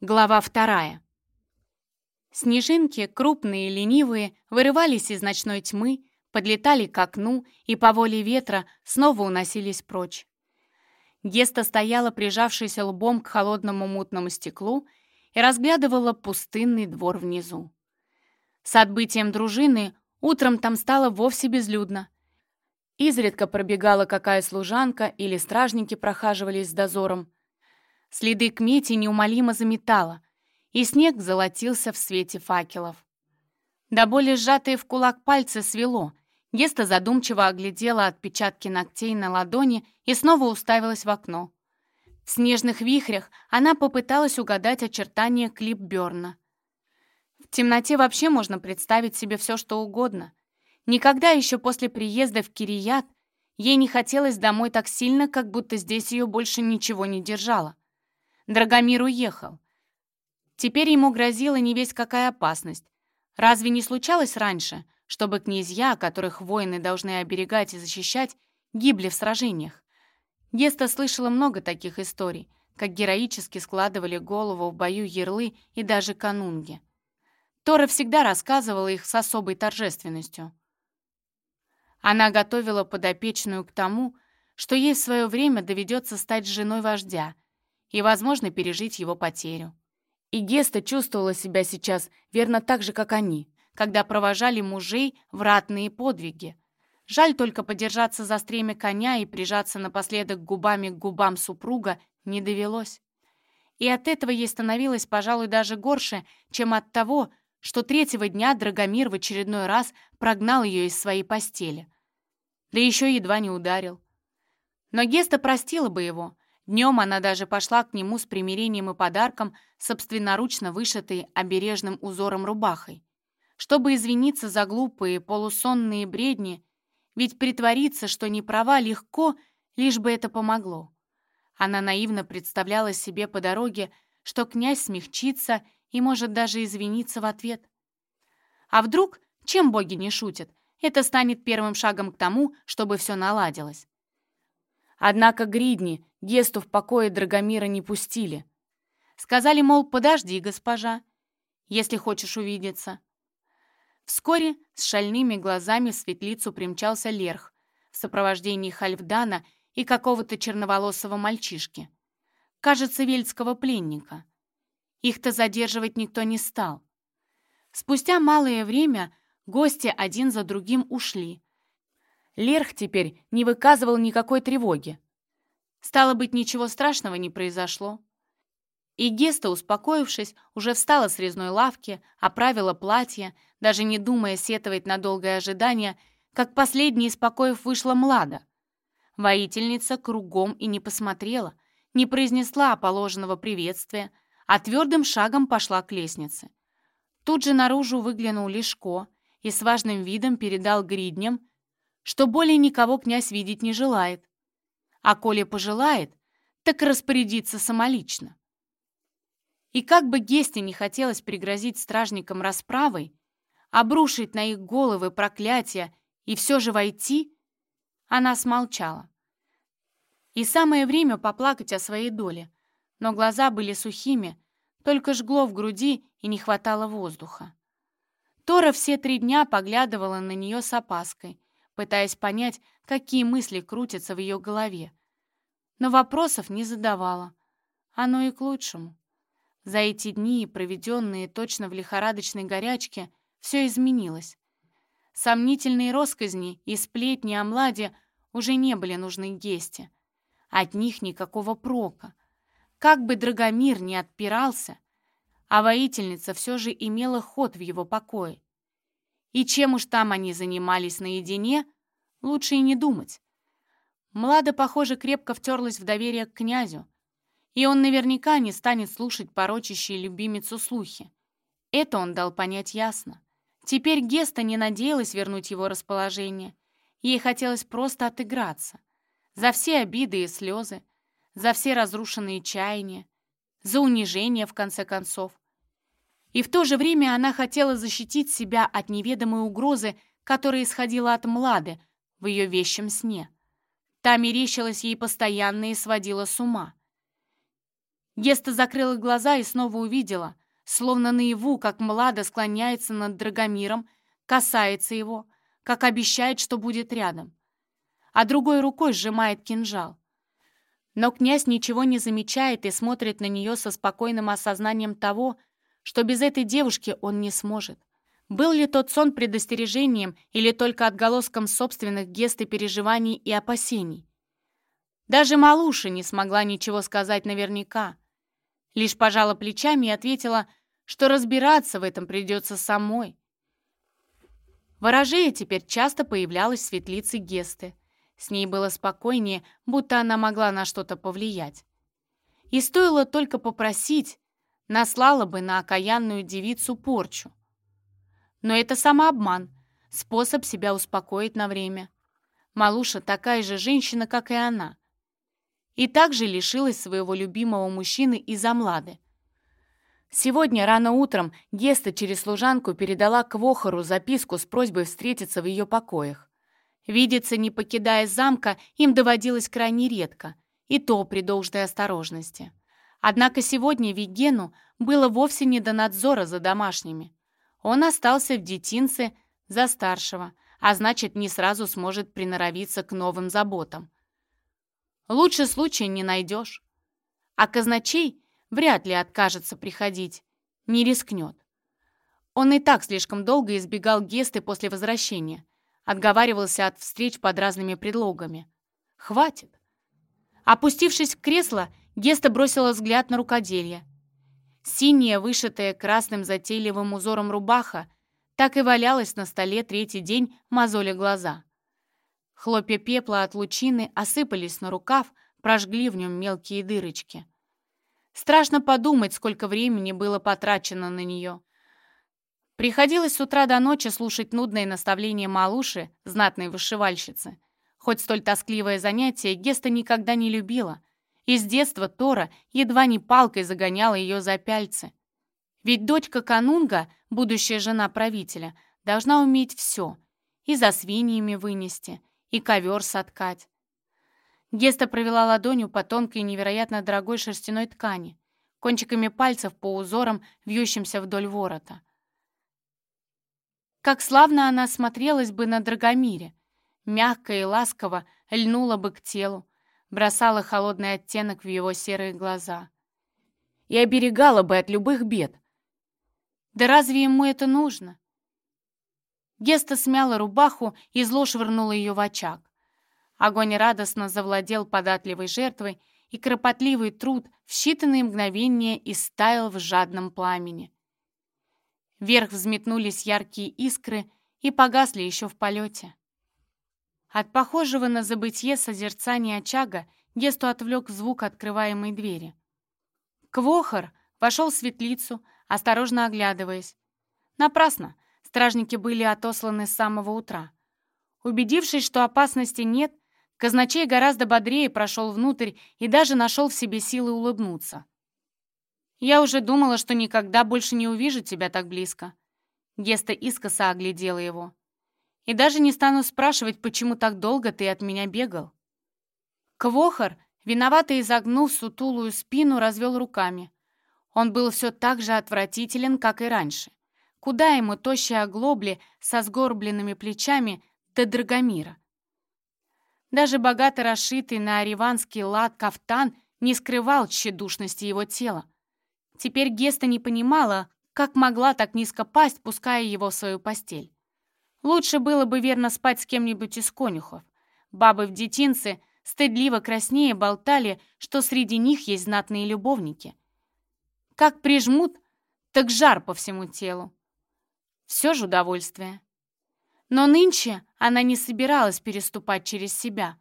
Глава вторая. Снежинки, крупные и ленивые, вырывались из ночной тьмы, подлетали к окну и по воле ветра снова уносились прочь. Геста стояла, прижавшись лбом к холодному мутному стеклу, и разглядывала пустынный двор внизу. С отбытием дружины утром там стало вовсе безлюдно. Изредка пробегала какая служанка или стражники прохаживались с дозором, Следы кмети неумолимо заметало, и снег золотился в свете факелов. До боли сжатые в кулак пальцы свело. Геста задумчиво оглядела отпечатки ногтей на ладони и снова уставилась в окно. В снежных вихрях она попыталась угадать очертания клип Бёрна. В темноте вообще можно представить себе все, что угодно. Никогда еще после приезда в Кирият ей не хотелось домой так сильно, как будто здесь ее больше ничего не держало. Драгомир уехал. Теперь ему грозила не весь какая опасность. Разве не случалось раньше, чтобы князья, которых воины должны оберегать и защищать, гибли в сражениях? Геста слышала много таких историй, как героически складывали голову в бою ярлы и даже канунги. Тора всегда рассказывала их с особой торжественностью. Она готовила подопечную к тому, что ей в свое время доведется стать женой вождя — и, возможно, пережить его потерю. И Геста чувствовала себя сейчас верно так же, как они, когда провожали мужей в ратные подвиги. Жаль только подержаться за стремя коня и прижаться напоследок губами к губам супруга не довелось. И от этого ей становилось, пожалуй, даже горше, чем от того, что третьего дня Драгомир в очередной раз прогнал ее из своей постели. Да еще едва не ударил. Но Геста простила бы его, Днем она даже пошла к нему с примирением и подарком, собственноручно вышитой обережным узором рубахой. Чтобы извиниться за глупые полусонные бредни, ведь притвориться, что не права, легко, лишь бы это помогло. Она наивно представляла себе по дороге, что князь смягчится и может даже извиниться в ответ. А вдруг, чем боги не шутят, это станет первым шагом к тому, чтобы все наладилось. Однако гридни Гесту в покое Драгомира не пустили. Сказали, мол, подожди, госпожа, если хочешь увидеться. Вскоре с шальными глазами в светлицу примчался Лерх в сопровождении Хальфдана и какого-то черноволосого мальчишки. Кажется, вельского пленника. Их-то задерживать никто не стал. Спустя малое время гости один за другим ушли, Лерх теперь не выказывал никакой тревоги. Стало быть, ничего страшного не произошло. И Геста, успокоившись, уже встала с резной лавки, оправила платье, даже не думая сетовать на долгое ожидание, как последний из покоев вышла Млада. Воительница кругом и не посмотрела, не произнесла положенного приветствия, а твердым шагом пошла к лестнице. Тут же наружу выглянул Лешко и с важным видом передал гридням что более никого князь видеть не желает. А коли пожелает, так распорядится самолично. И как бы Гесте не хотелось пригрозить стражникам расправой, обрушить на их головы проклятия и все же войти, она смолчала. И самое время поплакать о своей доле, но глаза были сухими, только жгло в груди и не хватало воздуха. Тора все три дня поглядывала на нее с опаской, пытаясь понять, какие мысли крутятся в ее голове. Но вопросов не задавала. Оно и к лучшему. За эти дни, проведенные точно в лихорадочной горячке, все изменилось. Сомнительные росказни и сплетни о Младе уже не были нужны Гесте. От них никакого прока. Как бы Драгомир не отпирался, а воительница все же имела ход в его покое. И чем уж там они занимались наедине, лучше и не думать. Млада, похоже, крепко втерлась в доверие к князю, и он наверняка не станет слушать порочащие любимицу слухи. Это он дал понять ясно. Теперь Геста не надеялась вернуть его расположение. Ей хотелось просто отыграться. За все обиды и слезы, за все разрушенные чаяния, за унижение, в конце концов. И в то же время она хотела защитить себя от неведомой угрозы, которая исходила от Млады в ее вещем сне. Та мерещилась ей постоянно и сводила с ума. Геста закрыла глаза и снова увидела, словно наяву, как Млада склоняется над Драгомиром, касается его, как обещает, что будет рядом, а другой рукой сжимает кинжал. Но князь ничего не замечает и смотрит на нее со спокойным осознанием того, что без этой девушки он не сможет. Был ли тот сон предостережением или только отголоском собственных гест и переживаний и опасений? Даже Малуша не смогла ничего сказать наверняка. Лишь пожала плечами и ответила, что разбираться в этом придется самой. Ворожея теперь часто появлялась в светлице Гесты. С ней было спокойнее, будто она могла на что-то повлиять. И стоило только попросить, наслала бы на окаянную девицу порчу. Но это самообман, способ себя успокоить на время. Малуша такая же женщина, как и она. И также лишилась своего любимого мужчины из-за Млады. Сегодня рано утром Геста через служанку передала Квохору записку с просьбой встретиться в ее покоях. Видеться, не покидая замка, им доводилось крайне редко, и то при должной осторожности. Однако сегодня Вигену было вовсе не до надзора за домашними. Он остался в детинце за старшего, а значит, не сразу сможет приноровиться к новым заботам. Лучше случая не найдешь. А казначей вряд ли откажется приходить, не рискнет. Он и так слишком долго избегал Гесты после возвращения, отговаривался от встреч под разными предлогами. Хватит. Опустившись в кресло, Геста бросила взгляд на рукоделье. Синяя, вышитая красным затейливым узором рубаха, так и валялась на столе третий день, мозоля глаза. Хлопья пепла от лучины осыпались на рукав, прожгли в нем мелкие дырочки. Страшно подумать, сколько времени было потрачено на нее. Приходилось с утра до ночи слушать нудные наставления малуши, знатной вышивальщицы. Хоть столь тоскливое занятие Геста никогда не любила, и с детства Тора едва не палкой загоняла ее за пяльцы. Ведь дочка Канунга, будущая жена правителя, должна уметь все. И за свиньями вынести, и ковер соткать. Геста провела ладонью по тонкой невероятно дорогой шерстяной ткани, кончиками пальцев по узорам, вьющимся вдоль ворота. Как славно она смотрелась бы на Драгомире, мягко и ласково льнула бы к телу, бросала холодный оттенок в его серые глаза. И оберегала бы от любых бед. Да разве ему это нужно? Геста смяла рубаху и зло швырнула ее в очаг. Огонь радостно завладел податливой жертвой, и кропотливый труд в считанные мгновения истаял в жадном пламени. Вверх взметнулись яркие искры и погасли еще в полете. От похожего на забытье созерцания очага Гесту отвлек звук открываемой двери. Квохор вошел в светлицу, осторожно оглядываясь. Напрасно, стражники были отосланы с самого утра. Убедившись, что опасности нет, казначей гораздо бодрее прошел внутрь и даже нашел в себе силы улыбнуться. «Я уже думала, что никогда больше не увижу тебя так близко». Геста искоса оглядела его. И даже не стану спрашивать, почему так долго ты от меня бегал. Квохор, виновато изогнув сутулую спину, развел руками. Он был все так же отвратителен, как и раньше. Куда ему тощие оглобли со сгорбленными плечами до Драгомира? Даже богато расшитый на ариванский лад кафтан не скрывал тщедушности его тела. Теперь Геста не понимала, как могла так низко пасть, пуская его в свою постель. Лучше было бы верно спать с кем-нибудь из конюхов. Бабы в детинце стыдливо краснее болтали, что среди них есть знатные любовники. Как прижмут, так жар по всему телу. Все же удовольствие. Но нынче она не собиралась переступать через себя.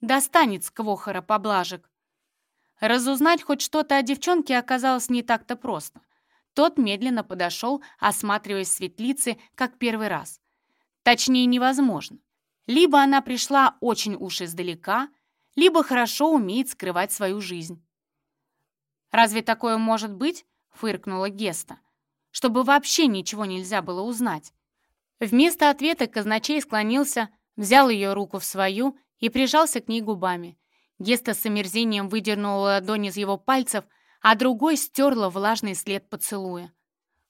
Достанет с Квохора поблажек. Разузнать хоть что-то о девчонке оказалось не так-то просто. Тот медленно подошел, осматриваясь светлицы, как первый раз. Точнее, невозможно. Либо она пришла очень уж издалека, либо хорошо умеет скрывать свою жизнь. «Разве такое может быть?» — фыркнула Геста. «Чтобы вообще ничего нельзя было узнать». Вместо ответа казначей склонился, взял ее руку в свою и прижался к ней губами. Геста с омерзением выдернула ладонь из его пальцев, а другой стерла влажный след поцелуя.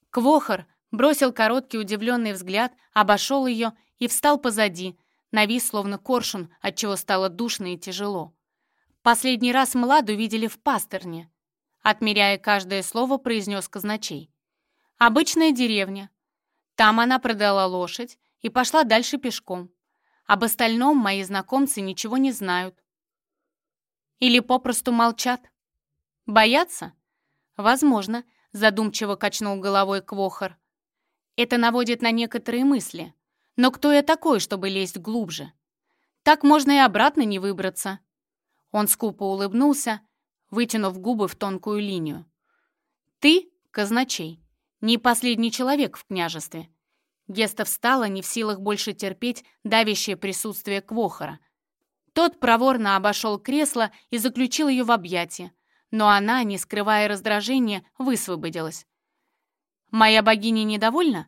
Квохор бросил короткий удивленный взгляд, обошел ее и встал позади, навис словно коршун, отчего стало душно и тяжело. Последний раз Младу видели в пастерне. Отмеряя каждое слово, произнес казначей. «Обычная деревня. Там она продала лошадь и пошла дальше пешком. Об остальном мои знакомцы ничего не знают. Или попросту молчат. Боятся? Возможно, задумчиво качнул головой Квохор. Это наводит на некоторые мысли. Но кто я такой, чтобы лезть глубже? Так можно и обратно не выбраться. Он скупо улыбнулся, вытянув губы в тонкую линию. «Ты — казначей, не последний человек в княжестве». Геста встала, не в силах больше терпеть давящее присутствие Квохора. Тот проворно обошел кресло и заключил ее в объятия, но она, не скрывая раздражения, высвободилась. «Моя богиня недовольна?»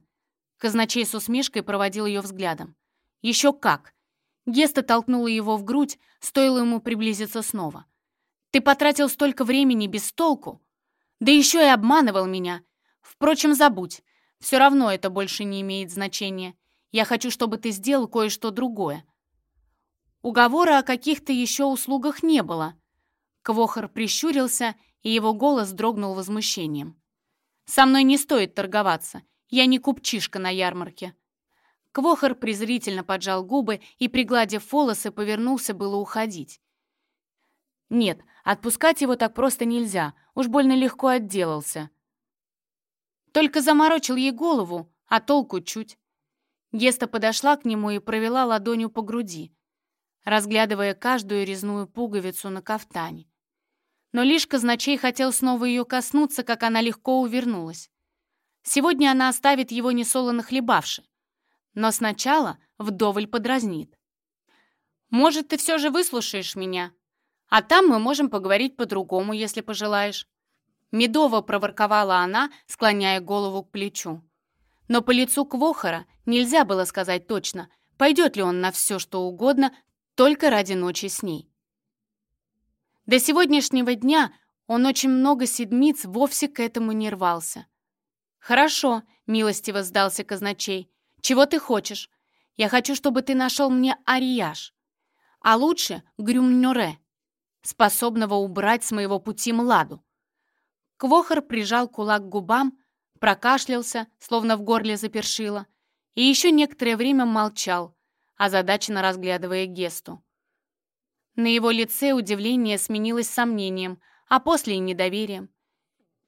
Казначей с усмешкой проводил ее взглядом. «Еще как!» Геста толкнула его в грудь, стоило ему приблизиться снова. «Ты потратил столько времени без толку? Да еще и обманывал меня. Впрочем, забудь. Все равно это больше не имеет значения. Я хочу, чтобы ты сделал кое-что другое. Уговора о каких-то еще услугах не было. Квохор прищурился, и его голос дрогнул возмущением. «Со мной не стоит торговаться. Я не купчишка на ярмарке». Квохор презрительно поджал губы и, пригладив волосы, повернулся было уходить. «Нет, отпускать его так просто нельзя, уж больно легко отделался». Только заморочил ей голову, а толку чуть. Геста подошла к нему и провела ладонью по груди разглядывая каждую резную пуговицу на кафтане. Но лишь казначей хотел снова ее коснуться, как она легко увернулась. Сегодня она оставит его несолоно хлебавши, но сначала вдоволь подразнит. «Может, ты все же выслушаешь меня? А там мы можем поговорить по-другому, если пожелаешь». Медово проворковала она, склоняя голову к плечу. Но по лицу Квохора нельзя было сказать точно, пойдет ли он на все, что угодно, только ради ночи с ней. До сегодняшнего дня он очень много седмиц вовсе к этому не рвался. «Хорошо», — милостиво сдался казначей. «Чего ты хочешь? Я хочу, чтобы ты нашел мне арияж, а лучше грюмнёре, способного убрать с моего пути младу». Квохор прижал кулак к губам, прокашлялся, словно в горле запершило, и еще некоторое время молчал, озадаченно разглядывая Гесту. На его лице удивление сменилось сомнением, а после и недоверием.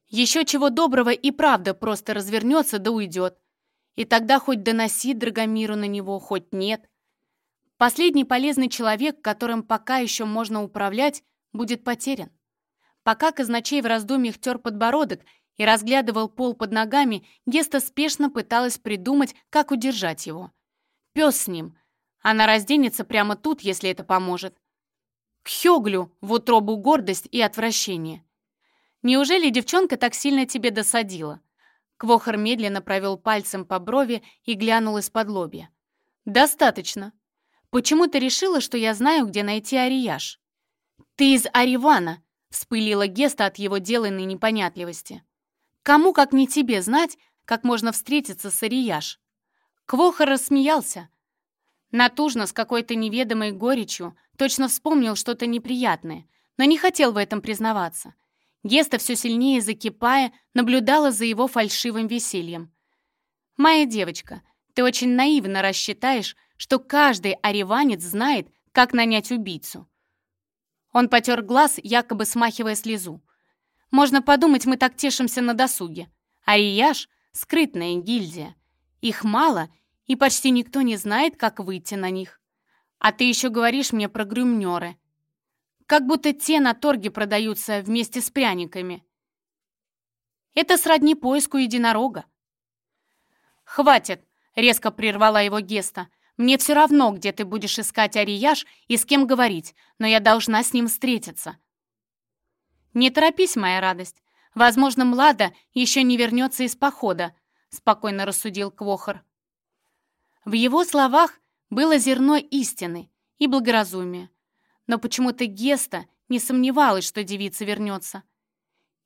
Еще чего доброго и правда просто развернется да уйдет. И тогда хоть доноси Драгомиру на него, хоть нет. Последний полезный человек, которым пока еще можно управлять, будет потерян. Пока казначей в раздумьях тер подбородок и разглядывал пол под ногами, Геста спешно пыталась придумать, как удержать его. Пес с ним, она разденется прямо тут, если это поможет. К Хёглю в утробу гордость и отвращение. Неужели девчонка так сильно тебе досадила? Квохор медленно провел пальцем по брови и глянул из-под лобья. «Достаточно. Почему ты решила, что я знаю, где найти Арияш?» «Ты из Аривана!» — вспылила Геста от его деланной непонятливости. «Кому, как не тебе, знать, как можно встретиться с Арияш?» Квохор рассмеялся, Натужно, с какой-то неведомой горечью, точно вспомнил что-то неприятное, но не хотел в этом признаваться. Геста, все сильнее закипая, наблюдала за его фальшивым весельем. «Моя девочка, ты очень наивно рассчитаешь, что каждый ореванец знает, как нанять убийцу». Он потер глаз, якобы смахивая слезу. «Можно подумать, мы так тешимся на досуге. Арияж — скрытная гильдия. Их мало — и почти никто не знает, как выйти на них. А ты еще говоришь мне про грюмнеры. Как будто те на торге продаются вместе с пряниками. Это сродни поиску единорога. «Хватит!» — резко прервала его Геста. «Мне все равно, где ты будешь искать Арияж и с кем говорить, но я должна с ним встретиться». «Не торопись, моя радость. Возможно, Млада еще не вернется из похода», — спокойно рассудил Квохор. В его словах было зерно истины и благоразумия. Но почему-то Геста не сомневалась, что девица вернется.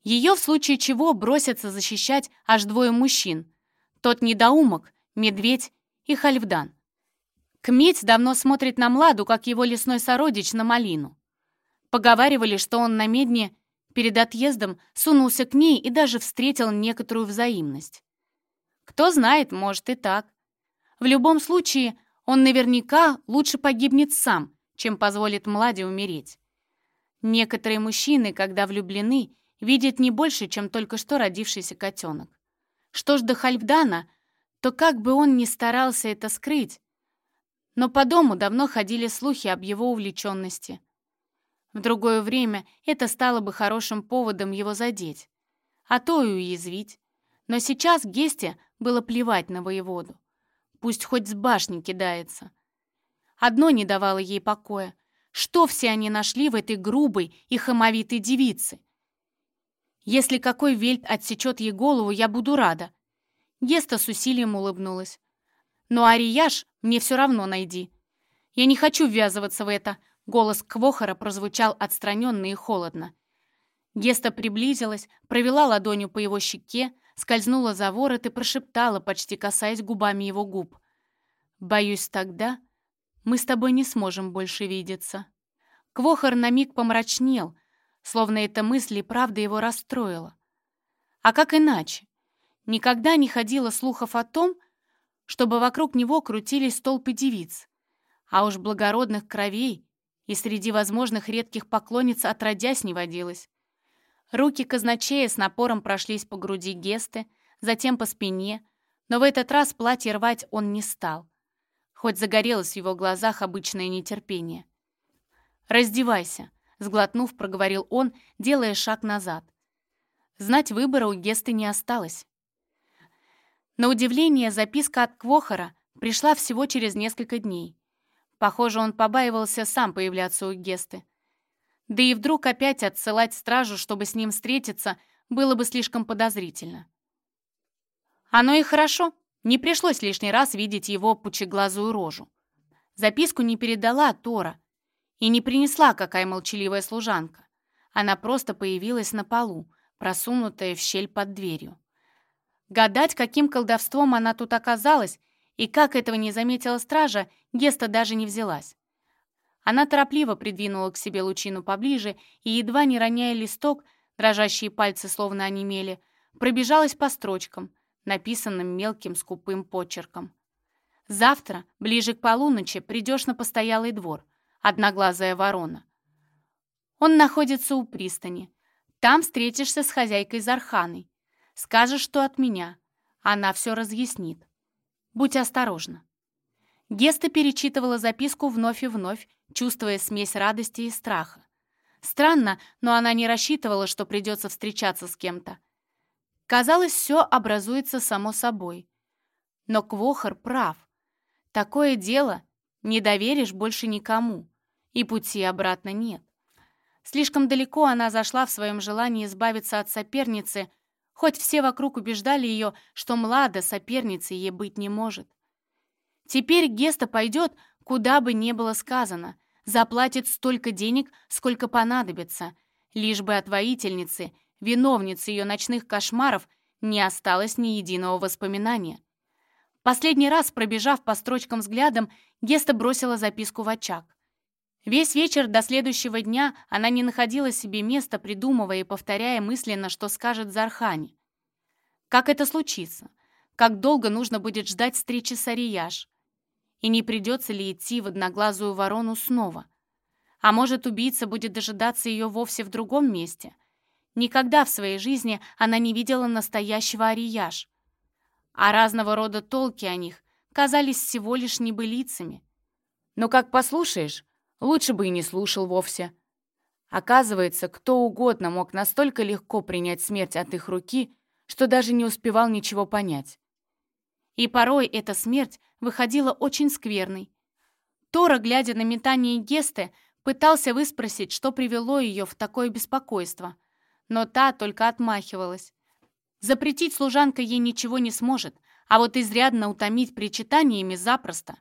Ее в случае чего бросятся защищать аж двое мужчин. Тот недоумок, медведь и Хальфдан. Кметь давно смотрит на Младу, как его лесной сородич на малину. Поговаривали, что он на медне перед отъездом сунулся к ней и даже встретил некоторую взаимность. Кто знает, может и так. В любом случае, он наверняка лучше погибнет сам, чем позволит Младе умереть. Некоторые мужчины, когда влюблены, видят не больше, чем только что родившийся котенок. Что ж до Хальфдана, то как бы он ни старался это скрыть, но по дому давно ходили слухи об его увлеченности. В другое время это стало бы хорошим поводом его задеть, а то и уязвить. Но сейчас Гесте было плевать на воеводу. Пусть хоть с башни кидается. Одно не давало ей покоя. Что все они нашли в этой грубой и хамовитой девице? Если какой вельт отсечет ей голову, я буду рада. Геста с усилием улыбнулась. Но Арияш мне все равно найди. Я не хочу ввязываться в это. Голос Квохора прозвучал отстраненно и холодно. Геста приблизилась, провела ладонью по его щеке, скользнула за ворот и прошептала, почти касаясь губами его губ. «Боюсь, тогда мы с тобой не сможем больше видеться». Квохор на миг помрачнел, словно эта мысль и правда его расстроила. А как иначе? Никогда не ходило слухов о том, чтобы вокруг него крутились толпы девиц, а уж благородных кровей и среди возможных редких поклонниц отродясь не водилось. Руки казначея с напором прошлись по груди Гесты, затем по спине, но в этот раз платье рвать он не стал, хоть загорелось в его глазах обычное нетерпение. «Раздевайся», — сглотнув, проговорил он, делая шаг назад. Знать выбора у Гесты не осталось. На удивление, записка от Квохора пришла всего через несколько дней. Похоже, он побаивался сам появляться у Гесты. Да и вдруг опять отсылать стражу, чтобы с ним встретиться, было бы слишком подозрительно. Оно и хорошо, не пришлось лишний раз видеть его пучеглазую рожу. Записку не передала Тора и не принесла какая молчаливая служанка. Она просто появилась на полу, просунутая в щель под дверью. Гадать, каким колдовством она тут оказалась, и как этого не заметила стража, Геста даже не взялась. Она торопливо придвинула к себе лучину поближе и, едва не роняя листок, дрожащие пальцы словно онемели, пробежалась по строчкам, написанным мелким скупым почерком. «Завтра, ближе к полуночи, придешь на постоялый двор, одноглазая ворона. Он находится у пристани. Там встретишься с хозяйкой Зарханой. Скажешь, что от меня. Она все разъяснит. Будь осторожна». Геста перечитывала записку вновь и вновь, чувствуя смесь радости и страха. Странно, но она не рассчитывала, что придется встречаться с кем-то. Казалось, все образуется само собой. Но Квохор прав. Такое дело не доверишь больше никому, и пути обратно нет. Слишком далеко она зашла в своем желании избавиться от соперницы, хоть все вокруг убеждали ее, что Млада соперницей ей быть не может. Теперь Геста пойдет, куда бы ни было сказано, заплатит столько денег, сколько понадобится, лишь бы от воительницы, виновницы ее ночных кошмаров, не осталось ни единого воспоминания. Последний раз, пробежав по строчкам взглядом, Геста бросила записку в очаг. Весь вечер до следующего дня она не находила себе места, придумывая и повторяя мысленно, что скажет Зархани. Как это случится? Как долго нужно будет ждать встречи с Арияш? И не придется ли идти в одноглазую ворону снова? А может, убийца будет дожидаться ее вовсе в другом месте? Никогда в своей жизни она не видела настоящего Арияш. А разного рода толки о них казались всего лишь небылицами. Но как послушаешь, лучше бы и не слушал вовсе. Оказывается, кто угодно мог настолько легко принять смерть от их руки, что даже не успевал ничего понять. И порой эта смерть выходила очень скверной. Тора, глядя на метание Гесты, пытался выспросить, что привело ее в такое беспокойство. Но та только отмахивалась. Запретить служанка ей ничего не сможет, а вот изрядно утомить причитаниями запросто.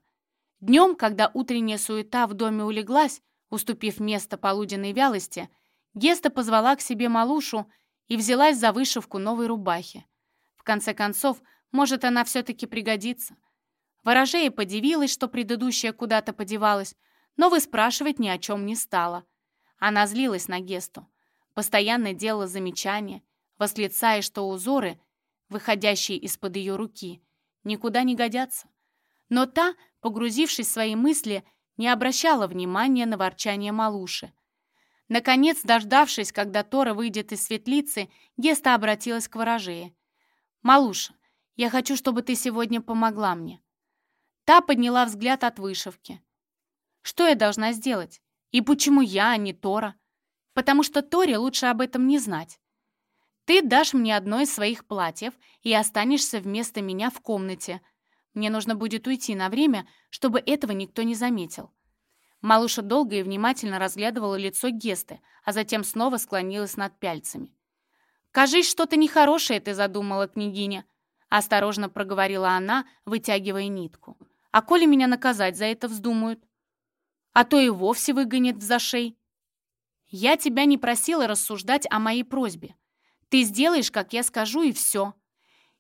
Днем, когда утренняя суета в доме улеглась, Уступив место полуденной вялости, Геста позвала к себе малушу и взялась за вышивку новой рубахи. В конце концов, может, она все-таки пригодится. Ворожея подивилась, что предыдущая куда-то подевалась, но выспрашивать ни о чем не стала. Она злилась на Гесту, постоянно делала замечания, восклицая, что узоры, выходящие из-под ее руки, никуда не годятся. Но та, погрузившись в свои мысли, не обращала внимания на ворчание малуши. Наконец, дождавшись, когда Тора выйдет из светлицы, Геста обратилась к ворожее. «Малуша, я хочу, чтобы ты сегодня помогла мне». Та подняла взгляд от вышивки. «Что я должна сделать? И почему я, а не Тора? Потому что Торе лучше об этом не знать. Ты дашь мне одно из своих платьев и останешься вместо меня в комнате. Мне нужно будет уйти на время, чтобы этого никто не заметил. Малуша долго и внимательно разглядывала лицо Гесты, а затем снова склонилась над пяльцами. «Кажись, что-то нехорошее ты задумала, княгиня», — осторожно проговорила она, вытягивая нитку. «А коли меня наказать за это вздумают? А то и вовсе выгонят в зашей». «Я тебя не просила рассуждать о моей просьбе. Ты сделаешь, как я скажу, и все».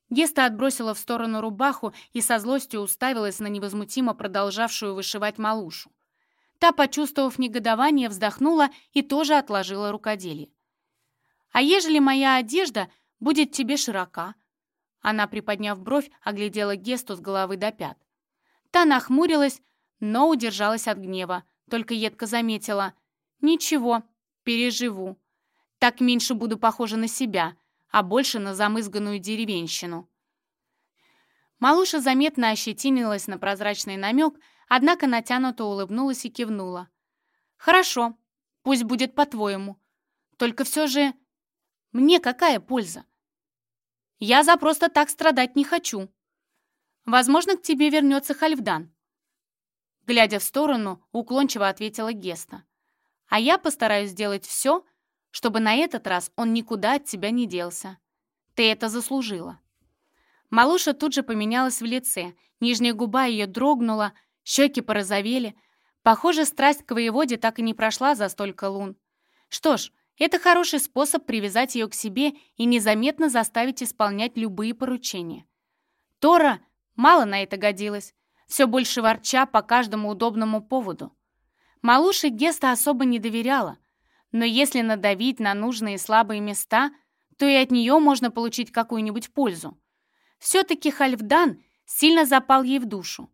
Геста отбросила в сторону рубаху и со злостью уставилась на невозмутимо продолжавшую вышивать малушу. Та, почувствовав негодование, вздохнула и тоже отложила рукоделие. «А ежели моя одежда будет тебе широка?» Она, приподняв бровь, оглядела Гесту с головы до пят. Та нахмурилась, но удержалась от гнева, только едко заметила. «Ничего, переживу. Так меньше буду похожа на себя, а больше на замызганную деревенщину». Малуша заметно ощетинилась на прозрачный намек, однако натянуто улыбнулась и кивнула. «Хорошо, пусть будет по-твоему. Только все же мне какая польза? Я за просто так страдать не хочу. Возможно, к тебе вернется Хальфдан». Глядя в сторону, уклончиво ответила Геста. «А я постараюсь сделать все, чтобы на этот раз он никуда от тебя не делся. Ты это заслужила». Малуша тут же поменялась в лице, нижняя губа ее дрогнула, Щеки порозовели. Похоже, страсть к воеводе так и не прошла за столько лун. Что ж, это хороший способ привязать ее к себе и незаметно заставить исполнять любые поручения. Тора мало на это годилась, все больше ворча по каждому удобному поводу. Малуше Геста особо не доверяла, но если надавить на нужные слабые места, то и от нее можно получить какую-нибудь пользу. Все-таки Хальфдан сильно запал ей в душу.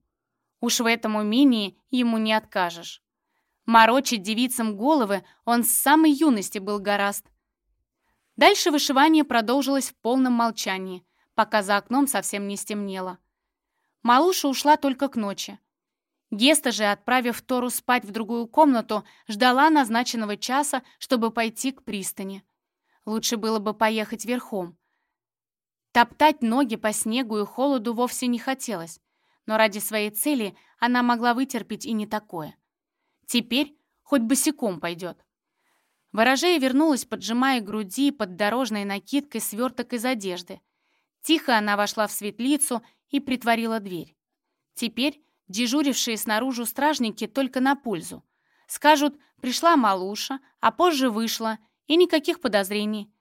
Уж в этом умении ему не откажешь. Морочить девицам головы он с самой юности был гораст. Дальше вышивание продолжилось в полном молчании, пока за окном совсем не стемнело. Малуша ушла только к ночи. Геста же, отправив Тору спать в другую комнату, ждала назначенного часа, чтобы пойти к пристани. Лучше было бы поехать верхом. Топтать ноги по снегу и холоду вовсе не хотелось но ради своей цели она могла вытерпеть и не такое. Теперь хоть босиком пойдет. Ворожея вернулась, поджимая груди под дорожной накидкой сверток из одежды. Тихо она вошла в светлицу и притворила дверь. Теперь дежурившие снаружи стражники только на пользу. Скажут, пришла малуша, а позже вышла, и никаких подозрений.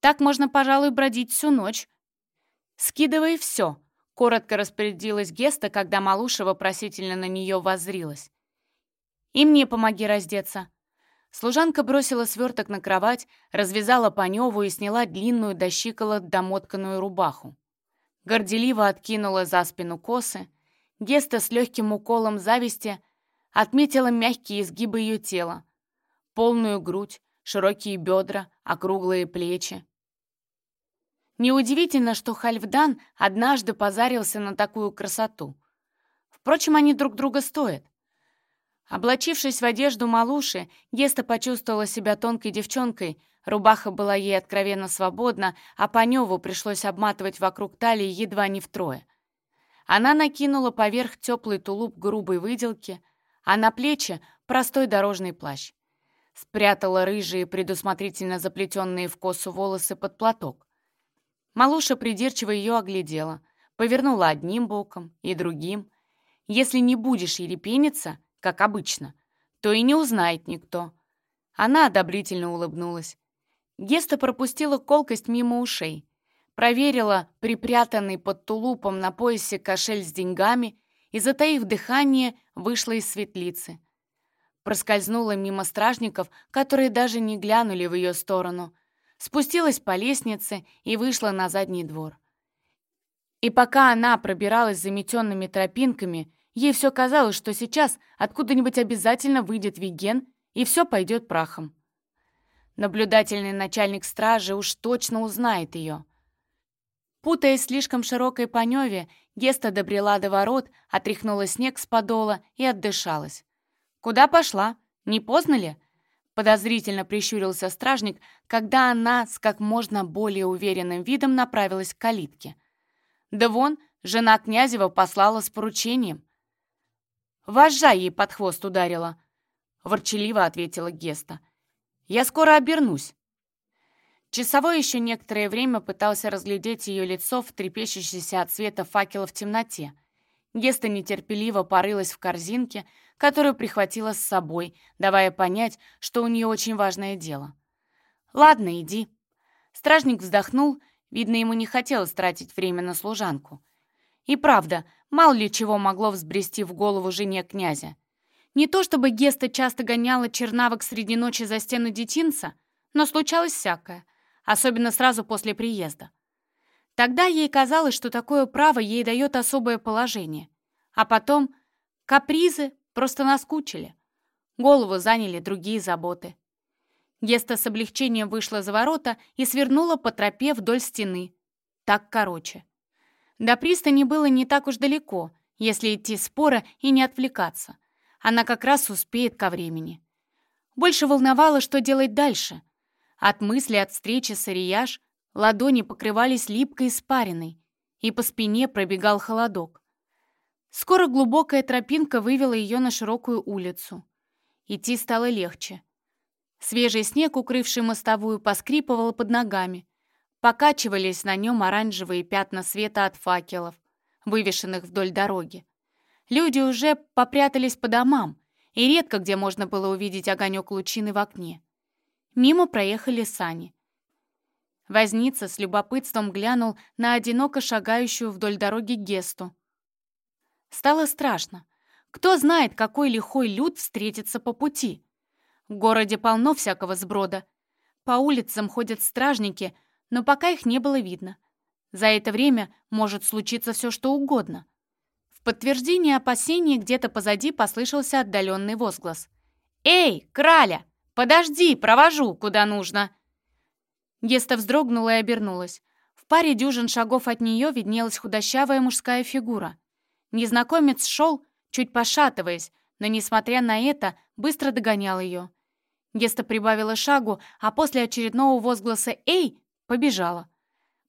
Так можно, пожалуй, бродить всю ночь. Скидывай все, Коротко распорядилась Геста, когда Малуша вопросительно на нее воззрилась. «И мне помоги раздеться». Служанка бросила сверток на кровать, развязала паневу и сняла длинную до щиколот домотканную рубаху. Горделиво откинула за спину косы. Геста с легким уколом зависти отметила мягкие изгибы ее тела, полную грудь, широкие бедра, округлые плечи. Неудивительно, что Хальфдан однажды позарился на такую красоту. Впрочем, они друг друга стоят. Облачившись в одежду малуши, Геста почувствовала себя тонкой девчонкой, рубаха была ей откровенно свободна, а Паневу пришлось обматывать вокруг талии едва не втрое. Она накинула поверх теплый тулуп грубой выделки, а на плечи простой дорожный плащ. Спрятала рыжие, предусмотрительно заплетенные в косу волосы под платок. Малуша придирчиво ее оглядела, повернула одним боком и другим. «Если не будешь ерепениться, как обычно, то и не узнает никто». Она одобрительно улыбнулась. Геста пропустила колкость мимо ушей. Проверила припрятанный под тулупом на поясе кошель с деньгами и, затаив дыхание, вышла из светлицы. Проскользнула мимо стражников, которые даже не глянули в ее сторону. Спустилась по лестнице и вышла на задний двор. И пока она пробиралась заметенными тропинками, ей все казалось, что сейчас откуда-нибудь обязательно выйдет Виген, и все пойдет прахом. Наблюдательный начальник стражи уж точно узнает ее. Путаясь слишком широкой по Неве, Геста добрела до ворот, отряхнула снег с подола и отдышалась. «Куда пошла? Не поздно ли?» Подозрительно прищурился стражник, когда она с как можно более уверенным видом направилась к калитке. «Да вон, жена Князева послала с поручением». «Вожжа ей под хвост ударила», — ворчаливо ответила Геста. «Я скоро обернусь». Часовой еще некоторое время пытался разглядеть ее лицо в трепещущейся от света факела в темноте. Геста нетерпеливо порылась в корзинке, которую прихватила с собой, давая понять, что у нее очень важное дело. «Ладно, иди». Стражник вздохнул, видно, ему не хотелось тратить время на служанку. И правда, мало ли чего могло взбрести в голову жене князя. Не то чтобы Геста часто гоняла чернавок среди ночи за стену детинца, но случалось всякое — особенно сразу после приезда. Тогда ей казалось, что такое право ей дает особое положение. А потом капризы просто наскучили. Голову заняли другие заботы. Геста с облегчением вышла за ворота и свернула по тропе вдоль стены. Так короче. До пристани было не так уж далеко, если идти споро и не отвлекаться. Она как раз успеет ко времени. Больше волновало, что делать дальше — от мысли от встречи с Арияш ладони покрывались липкой испариной, и по спине пробегал холодок. Скоро глубокая тропинка вывела ее на широкую улицу. Идти стало легче. Свежий снег, укрывший мостовую, поскрипывал под ногами. Покачивались на нем оранжевые пятна света от факелов, вывешенных вдоль дороги. Люди уже попрятались по домам, и редко где можно было увидеть огонек лучины в окне. Мимо проехали сани. Возница с любопытством глянул на одиноко шагающую вдоль дороги Гесту. Стало страшно. Кто знает, какой лихой люд встретится по пути. В городе полно всякого сброда. По улицам ходят стражники, но пока их не было видно. За это время может случиться все, что угодно. В подтверждение опасений где-то позади послышался отдаленный возглас. «Эй, краля!» «Подожди, провожу, куда нужно!» Геста вздрогнула и обернулась. В паре дюжин шагов от нее виднелась худощавая мужская фигура. Незнакомец шел, чуть пошатываясь, но, несмотря на это, быстро догонял ее. Геста прибавила шагу, а после очередного возгласа «Эй!» Побежала.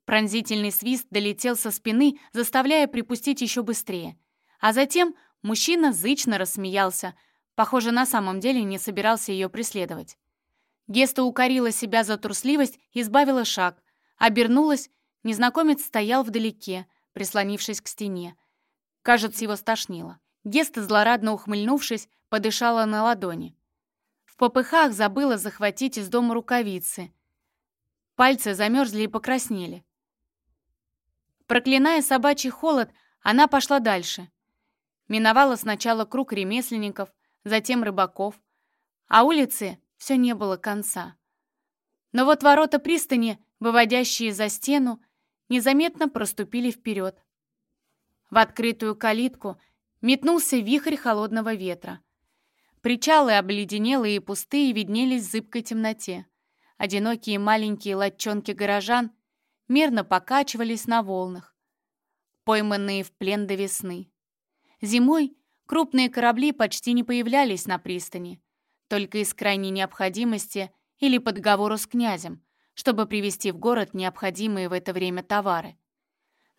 Пронзительный свист долетел со спины, заставляя припустить еще быстрее. А затем мужчина зычно рассмеялся, Похоже, на самом деле не собирался ее преследовать. Геста укорила себя за трусливость и сбавила шаг. Обернулась, незнакомец стоял вдалеке, прислонившись к стене. Кажется, его стошнило. Геста, злорадно ухмыльнувшись, подышала на ладони. В попыхах забыла захватить из дома рукавицы. Пальцы замерзли и покраснели. Проклиная собачий холод, она пошла дальше. Миновала сначала круг ремесленников, затем рыбаков, а улице все не было конца. Но вот ворота пристани, выводящие за стену, незаметно проступили вперед. В открытую калитку метнулся вихрь холодного ветра. Причалы обледенелые и пустые виднелись в зыбкой темноте. Одинокие маленькие лодчонки горожан мерно покачивались на волнах, пойманные в плен до весны. Зимой Крупные корабли почти не появлялись на пристани, только из крайней необходимости или по с князем, чтобы привезти в город необходимые в это время товары.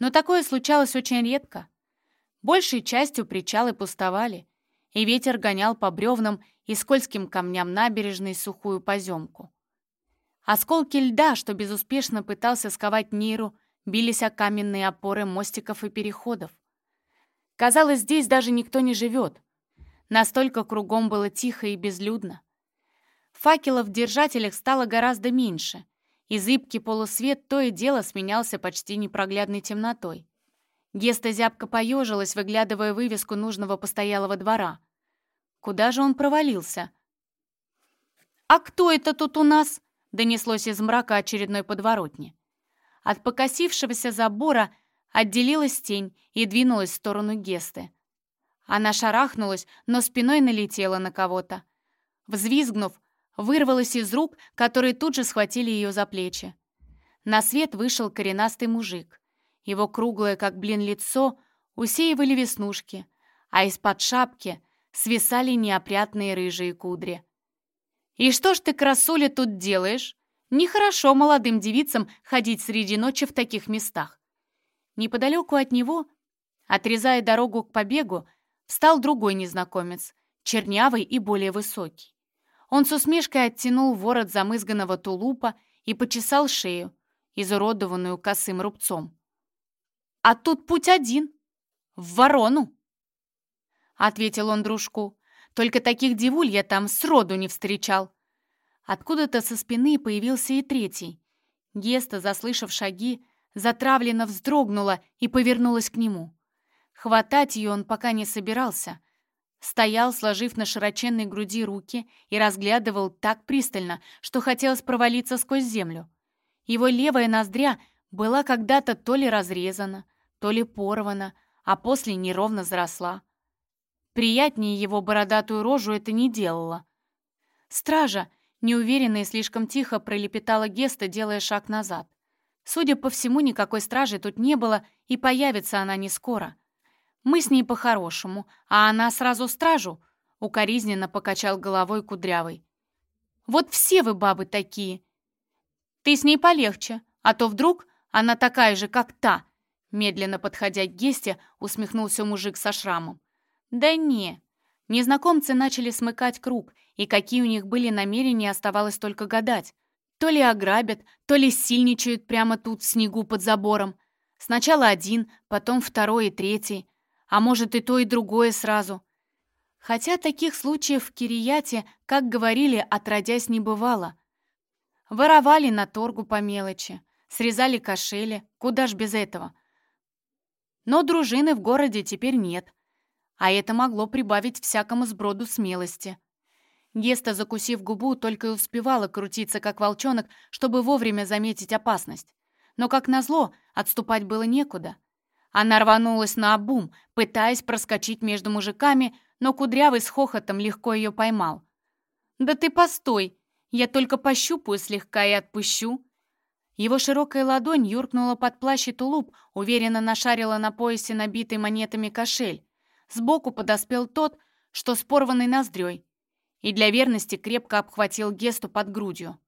Но такое случалось очень редко. Большей частью причалы пустовали, и ветер гонял по бревнам и скользким камням набережной сухую поземку. Осколки льда, что безуспешно пытался сковать Нейру, бились о каменные опоры мостиков и переходов. Казалось, здесь даже никто не живет. Настолько кругом было тихо и безлюдно. Факелов в держателях стало гораздо меньше, и зыбкий полусвет то и дело сменялся почти непроглядной темнотой. Геста зябко поежилась, выглядывая вывеску нужного постоялого двора. Куда же он провалился? «А кто это тут у нас?» — донеслось из мрака очередной подворотни. От покосившегося забора отделилась тень и двинулась в сторону Гесты. Она шарахнулась, но спиной налетела на кого-то. Взвизгнув, вырвалась из рук, которые тут же схватили ее за плечи. На свет вышел коренастый мужик. Его круглое, как блин, лицо усеивали веснушки, а из-под шапки свисали неопрятные рыжие кудри. «И что ж ты, красуля, тут делаешь? Нехорошо молодым девицам ходить среди ночи в таких местах». Неподалеку от него, отрезая дорогу к побегу, встал другой незнакомец, чернявый и более высокий. Он с усмешкой оттянул ворот замызганного тулупа и почесал шею, изуродованную косым рубцом. «А тут путь один. В ворону!» Ответил он дружку. «Только таких девуль я там сроду не встречал». Откуда-то со спины появился и третий. Геста, заслышав шаги, затравленно вздрогнула и повернулась к нему. Хватать ее он пока не собирался, Стоял, сложив на широченной груди руки, и разглядывал так пристально, что хотелось провалиться сквозь землю. Его левая ноздря была когда-то то ли разрезана, то ли порвана, а после неровно заросла. Приятнее его бородатую рожу это не делало. Стража, неуверенно и слишком тихо пролепетала Геста, делая шаг назад. Судя по всему, никакой стражи тут не было, и появится она не скоро. Мы с ней по-хорошему, а она сразу стражу», — укоризненно покачал головой кудрявый. «Вот все вы бабы такие. Ты с ней полегче, а то вдруг она такая же, как та», медленно подходя к Гесте, усмехнулся мужик со шрамом. «Да не». Незнакомцы начали смыкать круг, и какие у них были намерения, оставалось только гадать. То ли ограбят, то ли сильничают прямо тут, в снегу под забором. Сначала один, потом второй и третий а может и то, и другое сразу. Хотя таких случаев в Кирияте, как говорили, отродясь не бывало. Воровали на торгу по мелочи, срезали кошели, куда ж без этого. Но дружины в городе теперь нет, а это могло прибавить всякому сброду смелости. Геста, закусив губу, только и успевала крутиться, как волчонок, чтобы вовремя заметить опасность. Но, как назло, отступать было некуда — она рванулась на обум, пытаясь проскочить между мужиками, но Кудрявый с хохотом легко ее поймал. «Да ты постой! Я только пощупаю слегка и отпущу!» Его широкая ладонь юркнула под плащ и тулуп, уверенно нашарила на поясе набитый монетами кошель. Сбоку подоспел тот, что с порванной ноздрёй, и для верности крепко обхватил Гесту под грудью.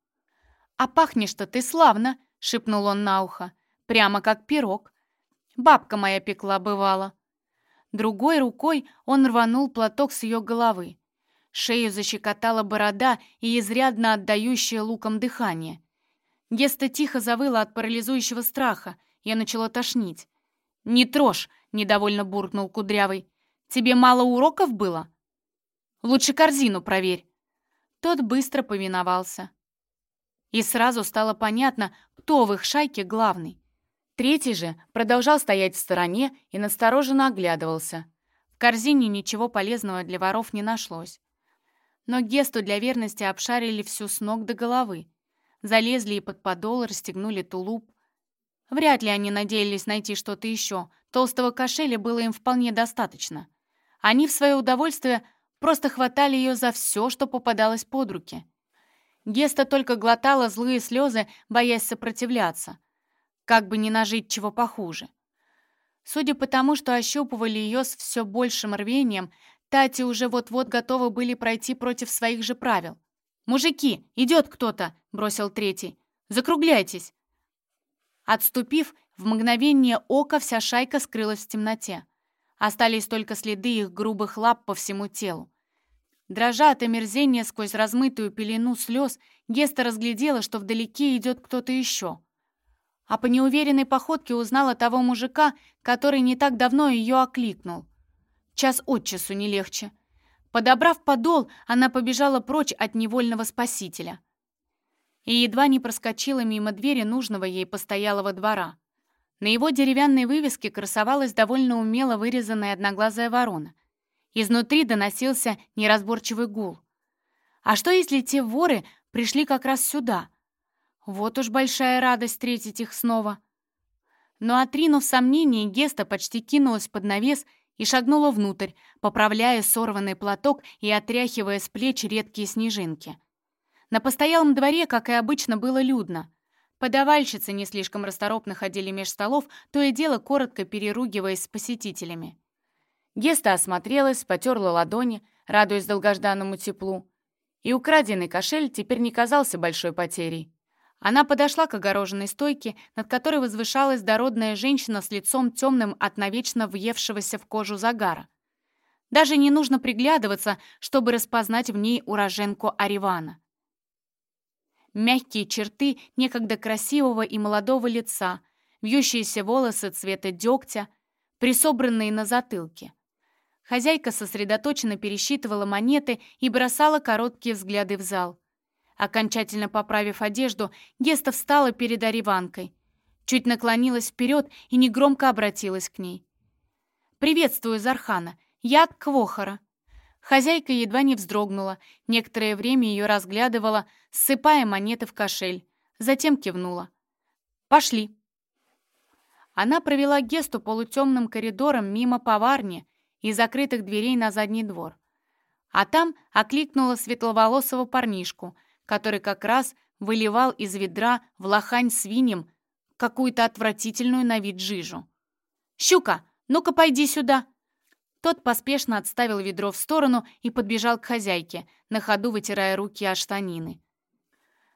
«А пахнешь-то ты славно!» — шепнул он на ухо. «Прямо как пирог. Бабка моя пекла, бывала. Другой рукой он рванул платок с ее головы. Шею защекотала борода и изрядно отдающее луком дыхание. Геста тихо завыла от парализующего страха. Я начала тошнить. «Не трожь!» — недовольно буркнул Кудрявый. «Тебе мало уроков было? Лучше корзину проверь». Тот быстро повиновался. И сразу стало понятно, кто в их шайке главный. Третий же продолжал стоять в стороне и настороженно оглядывался. В корзине ничего полезного для воров не нашлось. Но Гесту для верности обшарили всю с ног до головы. Залезли и под подол, расстегнули тулуп. Вряд ли они надеялись найти что-то еще. Толстого кошеля было им вполне достаточно. Они в свое удовольствие просто хватали ее за все, что попадалось под руки. Геста только глотала злые слезы, боясь сопротивляться как бы не нажить чего похуже. Судя по тому, что ощупывали ее с все большим рвением, Тати уже вот-вот готовы были пройти против своих же правил. «Мужики, идет кто-то!» — бросил третий. «Закругляйтесь!» Отступив, в мгновение ока вся шайка скрылась в темноте. Остались только следы их грубых лап по всему телу. Дрожа от омерзения сквозь размытую пелену слез, Геста разглядела, что вдалеке идет кто-то еще а по неуверенной походке узнала того мужика, который не так давно ее окликнул. Час от часу не легче. Подобрав подол, она побежала прочь от невольного спасителя. И едва не проскочила мимо двери нужного ей постоялого двора. На его деревянной вывеске красовалась довольно умело вырезанная одноглазая ворона. Изнутри доносился неразборчивый гул. А что, если те воры пришли как раз сюда? Вот уж большая радость встретить их снова. Но отринув сомнения, Геста почти кинулась под навес и шагнула внутрь, поправляя сорванный платок и отряхивая с плеч редкие снежинки. На постоялом дворе, как и обычно, было людно. Подавальщицы не слишком расторопно ходили меж столов, то и дело коротко переругиваясь с посетителями. Геста осмотрелась, потерла ладони, радуясь долгожданному теплу. И украденный кошель теперь не казался большой потерей. Она подошла к огороженной стойке, над которой возвышалась дородная женщина с лицом темным от навечно въевшегося в кожу загара. Даже не нужно приглядываться, чтобы распознать в ней уроженку Аривана. Мягкие черты некогда красивого и молодого лица, вьющиеся волосы цвета дегтя, присобранные на затылке. Хозяйка сосредоточенно пересчитывала монеты и бросала короткие взгляды в зал. Окончательно поправив одежду, Геста встала перед Ариванкой. Чуть наклонилась вперед и негромко обратилась к ней. «Приветствую, Зархана. Я от Квохора». Хозяйка едва не вздрогнула, некоторое время ее разглядывала, ссыпая монеты в кошель. Затем кивнула. «Пошли». Она провела Гесту полутемным коридором мимо поварни и закрытых дверей на задний двор. А там окликнула светловолосого парнишку — который как раз выливал из ведра в лохань свиньям какую-то отвратительную на вид жижу. «Щука, ну-ка пойди сюда!» Тот поспешно отставил ведро в сторону и подбежал к хозяйке, на ходу вытирая руки о штанины.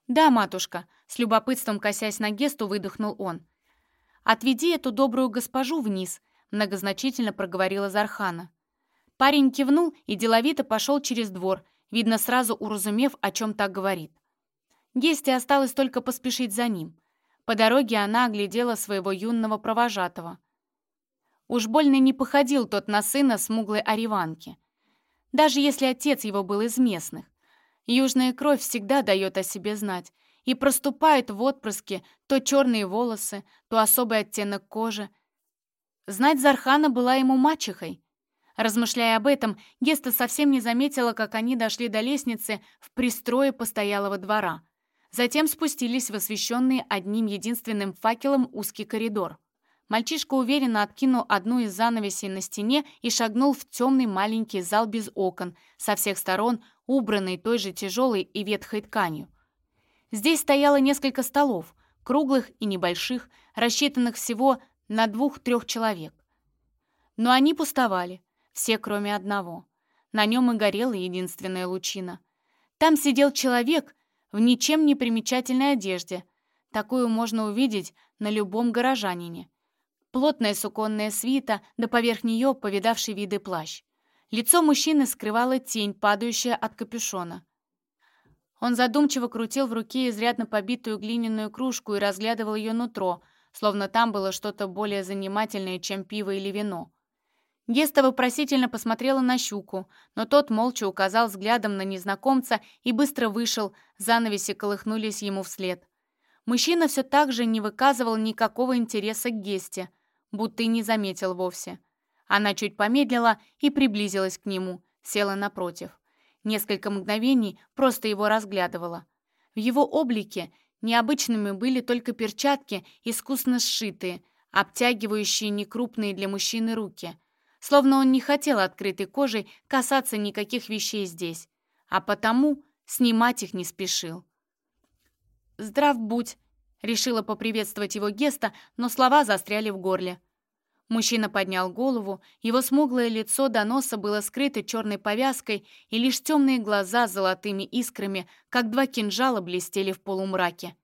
«Да, матушка», — с любопытством косясь на Гесту, выдохнул он. «Отведи эту добрую госпожу вниз», — многозначительно проговорила Зархана. Парень кивнул и деловито пошел через двор, видно, сразу уразумев, о чем так говорит. Гесте осталось только поспешить за ним. По дороге она оглядела своего юного провожатого. Уж больно не походил тот на сына смуглой ориванки. Даже если отец его был из местных. Южная кровь всегда дает о себе знать, и проступают в отпрыске то черные волосы, то особый оттенок кожи. Знать Зархана была ему мачехой, Размышляя об этом, Геста совсем не заметила, как они дошли до лестницы в пристрое постоялого двора. Затем спустились в освещенный одним единственным факелом узкий коридор. Мальчишка уверенно откинул одну из занавесей на стене и шагнул в темный маленький зал без окон, со всех сторон убранный той же тяжелой и ветхой тканью. Здесь стояло несколько столов, круглых и небольших, рассчитанных всего на двух-трех человек. Но они пустовали. Все, кроме одного. На нем и горела единственная лучина. Там сидел человек в ничем не примечательной одежде. Такую можно увидеть на любом горожанине. Плотная суконная свита, да поверх нее повидавший виды плащ. Лицо мужчины скрывала тень, падающая от капюшона. Он задумчиво крутил в руке изрядно побитую глиняную кружку и разглядывал ее нутро, словно там было что-то более занимательное, чем пиво или вино. Геста вопросительно посмотрела на щуку, но тот молча указал взглядом на незнакомца и быстро вышел, занавеси колыхнулись ему вслед. Мужчина все так же не выказывал никакого интереса к Гесте, будто и не заметил вовсе. Она чуть помедлила и приблизилась к нему, села напротив. Несколько мгновений просто его разглядывала. В его облике необычными были только перчатки, искусно сшитые, обтягивающие некрупные для мужчины руки — словно он не хотел открытой кожей касаться никаких вещей здесь, а потому снимать их не спешил. «Здрав будь!» — решила поприветствовать его Геста, но слова застряли в горле. Мужчина поднял голову, его смуглое лицо до носа было скрыто черной повязкой, и лишь темные глаза с золотыми искрами, как два кинжала, блестели в полумраке.